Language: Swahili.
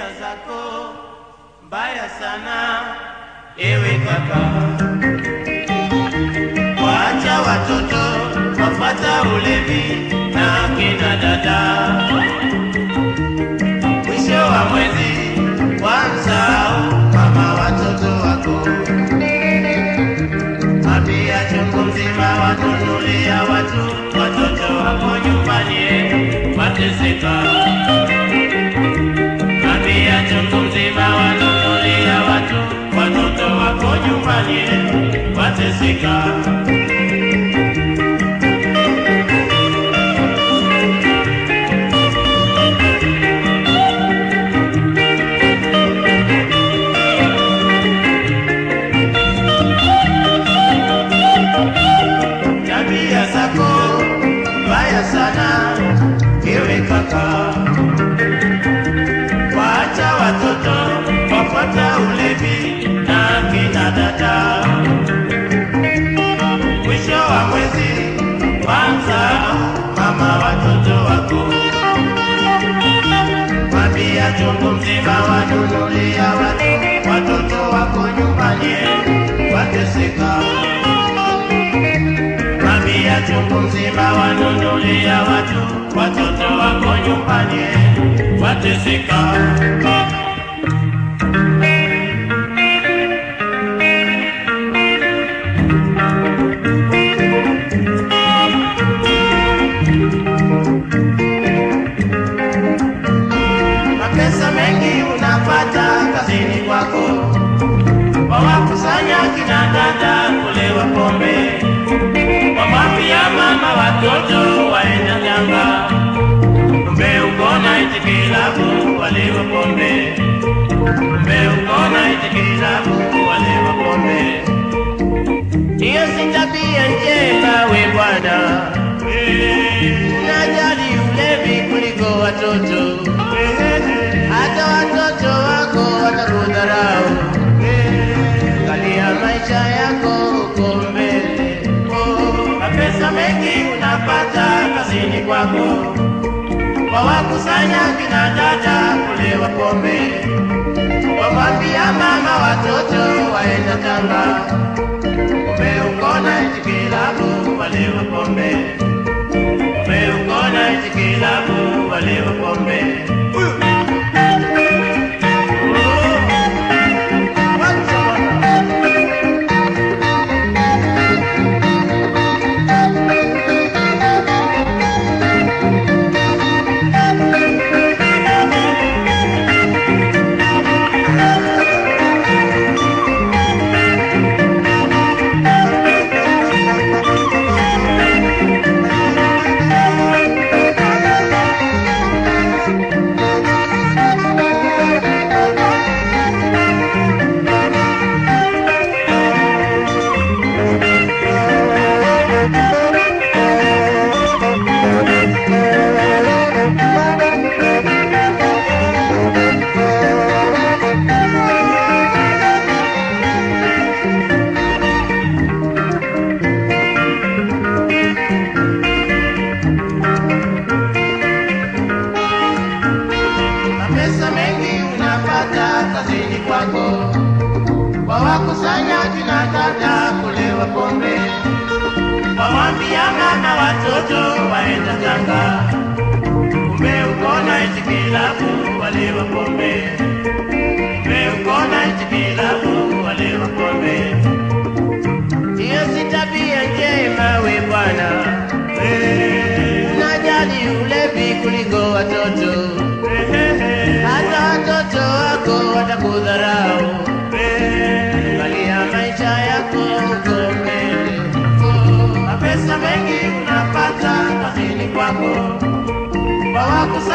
tabia zako mbaya sana, ewe kaka, waacha watoto wafata ulevi na kina dada, mwisho wa mwezi wamsahau mama watoto wako, tabia chungu mzima watunulia watu, watoto wako nyumbani wateseka wateseka. Mabia chungu mzima wanunulia watu, watoto wako nyumbani wateseka. Mabia chungu mzima wanunulia watu, watoto wako nyumbani wateseka. Dada kulewa pombe, wamwambia mama watoto waenda janga, kumbe ukona kilabu walewa pombe, kumbe ukona kilabu walewa pombe. Hiyo si tabia njema we bwana, najali ulevi kuliko watoto Mapesa mengi unapata kazini kwako, wawakusanya kina dada kulewa pombe, wamwambia mama watoto waenda Tanga, umeukona eti walewa pombe, umeukona eti kilabu walewa pombe. Wawambia na watoto waenda Tanga, umeukona ukona eti kilabu walewa pombe, umeukona eti kilabu pombe. Hiyo si tabia njema we bwana, unajali ulevi kuliko watoto hata watoto wako watakudharau.